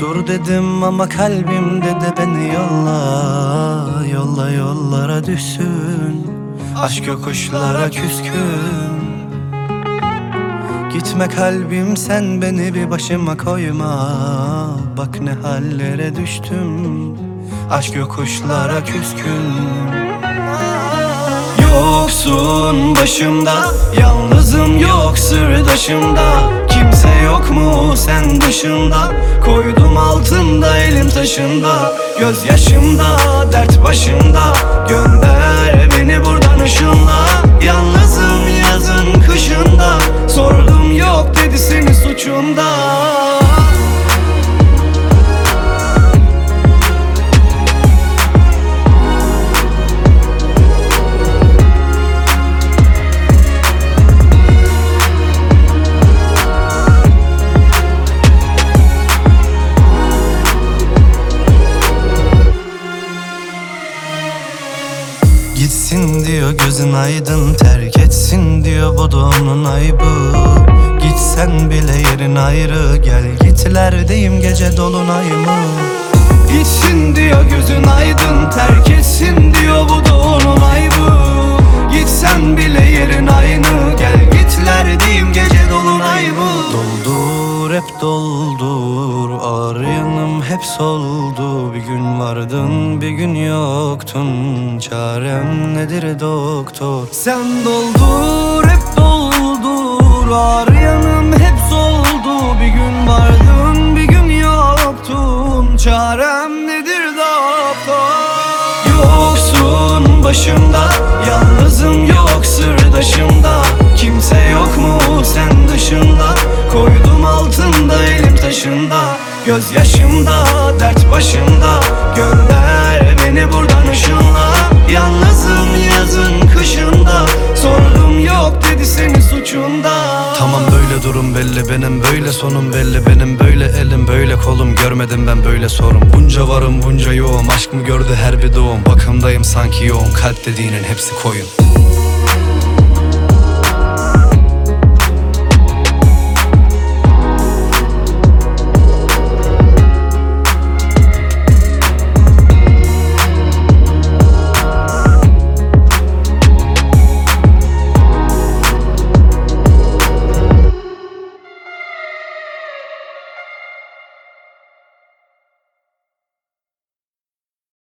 Dur dedim ama kalbim dedi beni yolla Yolla yollara düşsün. Aşk yokuşlara küskün. Gitme kalbim sen beni bir başıma koyma. Bak ne hallere düştüm. Aşk yokuşlara küskün. Yoksun başımda Yalnızım yok sırdaşımda. Kimse yok mu sen dışında. Koydum altında elim taşında. Gözyaşımda dert başımda Gönder beni buradan ışınla. Yalnızım yazın kışında. Sordum yok dedi senin suçunda Gitsin diyor gözün aydın Terk etsin diyor bu da onun aybı Gitsen bile yerin ayrı Gel gitlerdeyim gece dolunay mı Gitsin diyor gözün aydın hep soldu. Bir gün vardın bir gün yoktun. Çarem nedir doktor? Sen doldur hep doldur. Ağır yanım hep soldu. Bir gün vardın bir gün yoktun. Çarem nedir doktor? Yoksun başımda Yalnızım yok sırdaşımda. Kimse yok mu sen dışında? Koydum altında taşında Gözyaşımda dert başımda. Gönder beni buradan ışınla. Yalnızım yazın kışında. Sordum yok dedi senin suçunda. Tamam böyle durum belli. Benim böyle sonum belli. Benim böyle elim böyle kolum. Görmedim ben böyle sorun. Bunca varım bunca yoğum aşk mı gördü her bir doğum? Bakımdayım sanki yoğun. Kalp dediğinin hepsi koyun